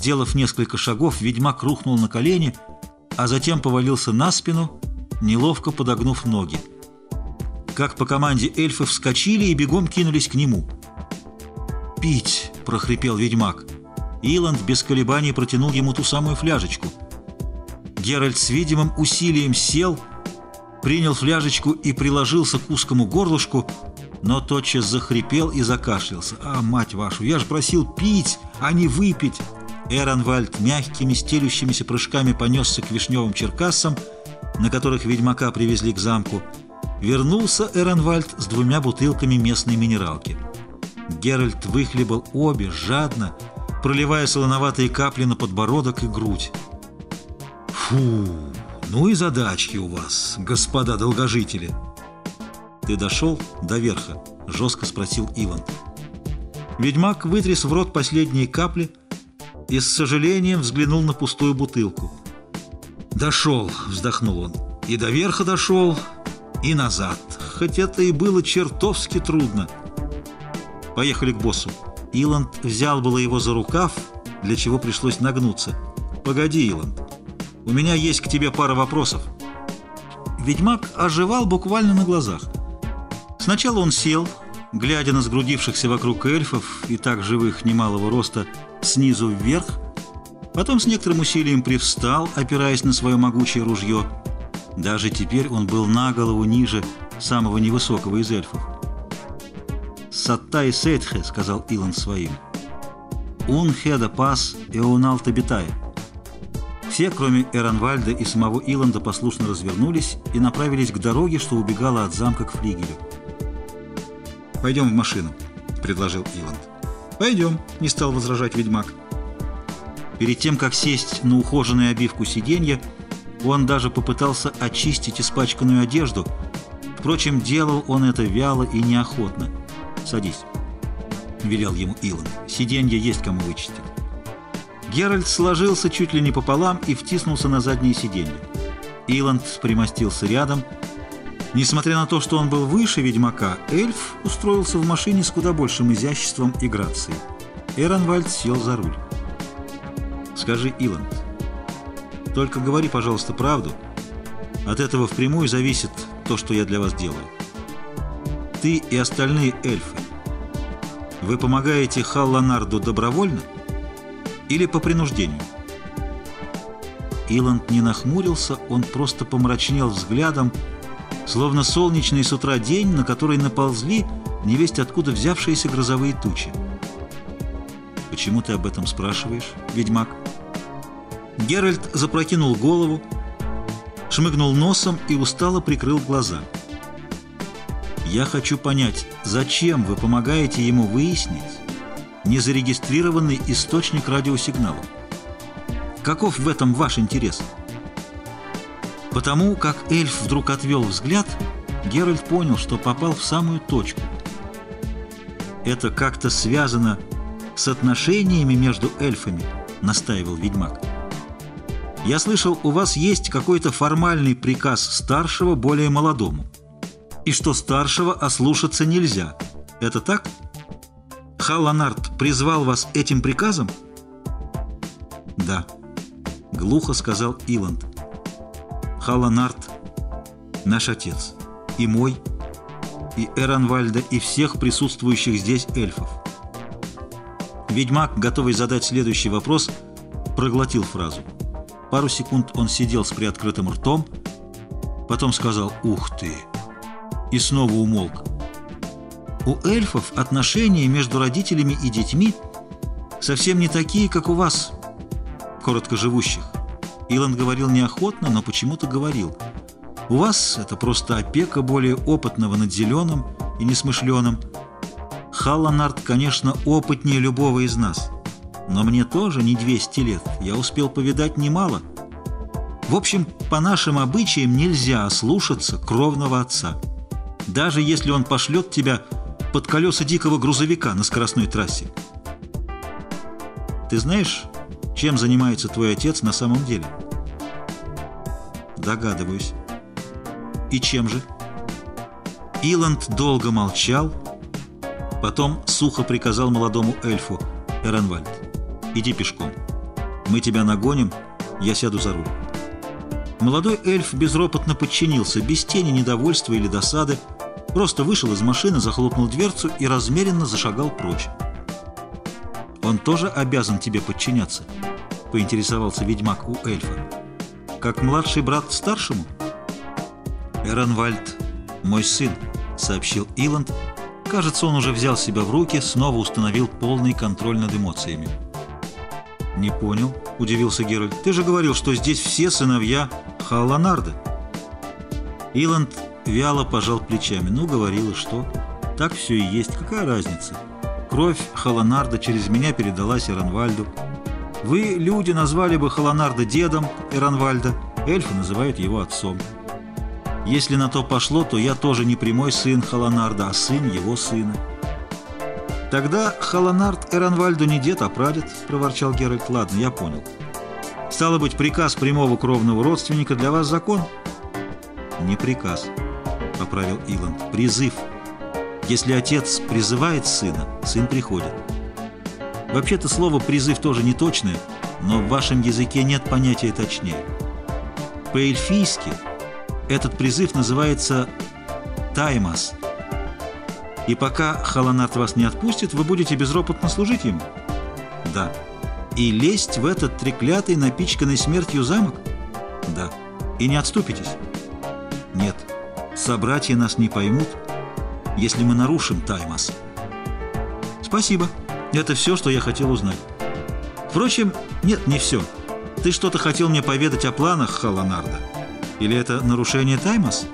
Сделав несколько шагов, ведьмак рухнул на колени, а затем повалился на спину, неловко подогнув ноги. Как по команде эльфы вскочили и бегом кинулись к нему. «Пить!» — прохрипел ведьмак. Иланд без колебаний протянул ему ту самую фляжечку. Геральт с видимым усилием сел, принял фляжечку и приложился к узкому горлышку, но тотчас захрипел и закашлялся. «А, мать вашу, я же просил пить, а не выпить!» Эронвальд мягкими стелющимися прыжками понесся к вишневым черкассам, на которых ведьмака привезли к замку. Вернулся Эронвальд с двумя бутылками местной минералки. Геральт выхлебал обе жадно, проливая солоноватые капли на подбородок и грудь. «Фу, ну и задачки у вас, господа долгожители!» «Ты дошел до верха?» — жестко спросил Иван. Ведьмак вытряс в рот последние капли и с сожалением взглянул на пустую бутылку. «Дошел», — вздохнул он, — «и до верха дошел, и назад, хоть это и было чертовски трудно». «Поехали к боссу». Иланд взял было его за рукав, для чего пришлось нагнуться. «Погоди, Иланд, у меня есть к тебе пара вопросов». Ведьмак оживал буквально на глазах. Сначала он сел, глядя на сгрудившихся вокруг эльфов и так живых немалого роста снизу вверх, потом с некоторым усилием привстал, опираясь на свое могучее ружье. Даже теперь он был на голову ниже самого невысокого из эльфов. «Саттай Сейтхе», — сказал Илон своим. «Ун хеда пас эунал табитая». Все, кроме Эранвальда и самого Иланда, послушно развернулись и направились к дороге, что убегала от замка к флигелю. «Пойдем в машину», — предложил Иланд. «Пойдем», — не стал возражать ведьмак. Перед тем, как сесть на ухоженную обивку сиденья, он даже попытался очистить испачканную одежду. Впрочем, делал он это вяло и неохотно. «Садись», — велел ему Илон. «Сиденье есть кому вычистить». Геральт сложился чуть ли не пополам и втиснулся на заднее сиденье. Иланд примостился рядом. Несмотря на то, что он был выше ведьмака, эльф устроился в машине с куда большим изяществом и грацией. Эронвальд сел за руль. «Скажи, Иланд, только говори, пожалуйста, правду. От этого впрямую зависит то, что я для вас делаю. Ты и остальные эльфы, вы помогаете Халланарду добровольно?» или по принуждению. Иланд не нахмурился, он просто помрачнел взглядом, словно солнечный с утра день, на который наползли невесть откуда взявшиеся грозовые тучи. «Почему ты об этом спрашиваешь, ведьмак?» Геральт запрокинул голову, шмыгнул носом и устало прикрыл глаза. «Я хочу понять, зачем вы помогаете ему выяснить, незарегистрированный источник радиосигнала. Каков в этом ваш интерес? Потому как эльф вдруг отвел взгляд, Геральт понял, что попал в самую точку. Это как-то связано с отношениями между эльфами, настаивал ведьмак. Я слышал, у вас есть какой-то формальный приказ старшего более молодому. И что старшего ослушаться нельзя. Это так? Халланард призвал вас этим приказом? Да, глухо сказал Иланд. Халланард наш отец, и мой, и Эранвальда, и всех присутствующих здесь эльфов. Ведьмак, готовый задать следующий вопрос, проглотил фразу. Пару секунд он сидел с приоткрытым ртом, потом сказал «Ух ты!» и снова умолк. У эльфов отношения между родителями и детьми совсем не такие, как у вас, короткоживущих. Илон говорил неохотно, но почему-то говорил. У вас это просто опека более опытного над зеленым и несмышленым. Халланард, конечно, опытнее любого из нас. Но мне тоже не 200 лет, я успел повидать немало. В общем, по нашим обычаям нельзя ослушаться кровного отца. Даже если он пошлет тебя под колеса дикого грузовика на скоростной трассе. Ты знаешь, чем занимается твой отец на самом деле? Догадываюсь. И чем же? Иланд долго молчал, потом сухо приказал молодому эльфу Эренвальд. Иди пешком. Мы тебя нагоним, я сяду за руль. Молодой эльф безропотно подчинился, без тени недовольства или досады, просто вышел из машины, захлопнул дверцу и размеренно зашагал прочь. «Он тоже обязан тебе подчиняться?» — поинтересовался ведьмак у эльфа. «Как младший брат старшему?» «Эронвальд, мой сын», — сообщил Иланд. Кажется, он уже взял себя в руки, снова установил полный контроль над эмоциями. «Не понял», — удивился Геральт. «Ты же говорил, что здесь все сыновья Халланарда». Иланд вяло пожал плечами. «Ну, говорил, и что? Так все и есть. Какая разница? Кровь Халанарда через меня передалась Эронвальду. Вы, люди, назвали бы Халанарда дедом Эронвальда, эльфы называют его отцом. Если на то пошло, то я тоже не прямой сын Халанарда, а сын его сына». «Тогда Халанард Эронвальду не дед, а прадед», — проворчал Геральт. «Ладно, я понял. Стало быть, приказ прямого кровного родственника для вас закон?» «Не приказ», — поправил Иланд. «Призыв. Если отец призывает сына, сын приходит. Вообще-то слово «призыв» тоже не точное, но в вашем языке нет понятия точнее. По-эльфийски этот призыв называется «таймас». И пока Халанарт вас не отпустит, вы будете безропотно служить ему? Да. И лезть в этот треклятый, напичканный смертью замок? Да. И не отступитесь? Нет. Собратья нас не поймут, если мы нарушим Таймас. Спасибо. Это все, что я хотел узнать. Впрочем, нет, не все. Ты что-то хотел мне поведать о планах Халанарда? Или это нарушение Таймас?